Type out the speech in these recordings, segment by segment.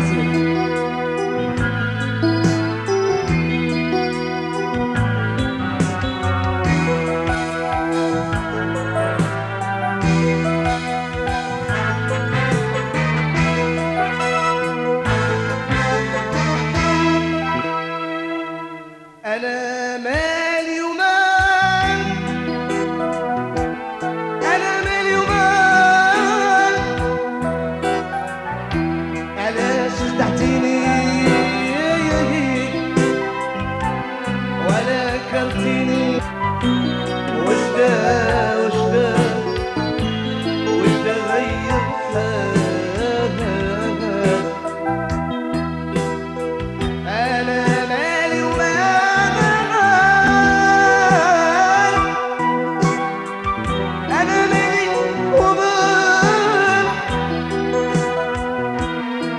始めて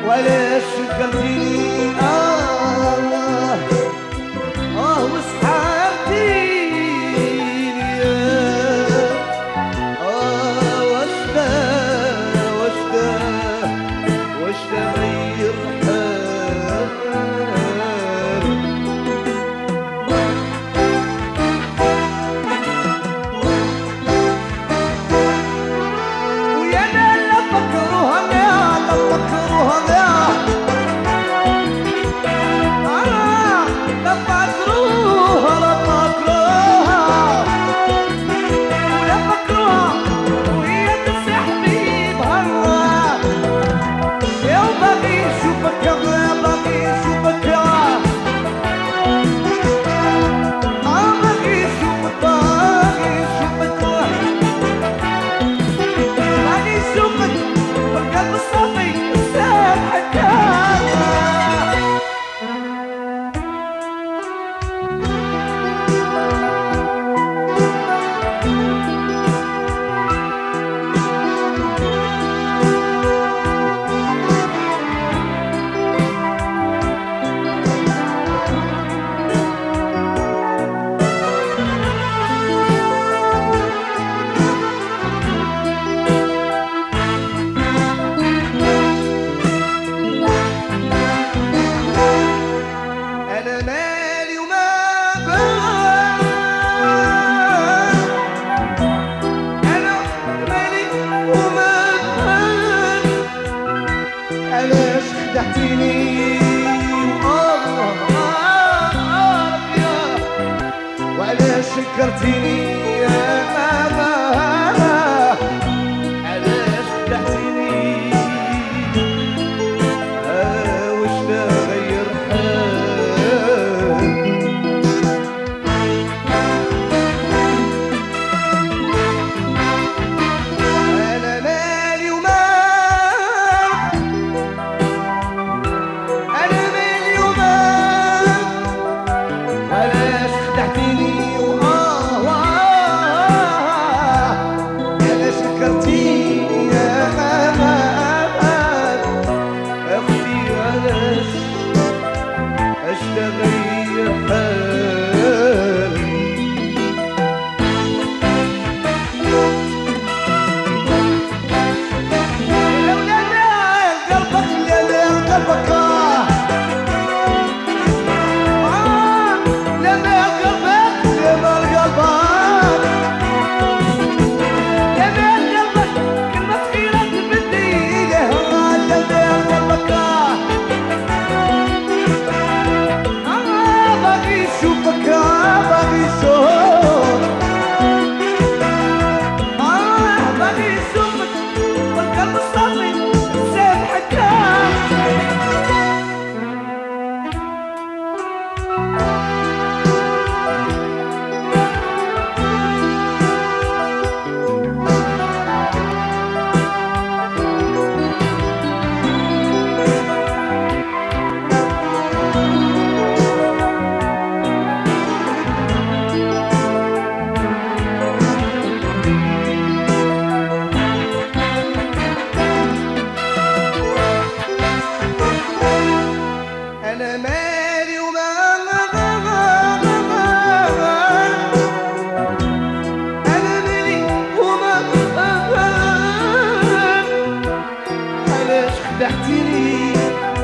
ولا شكلتني naszych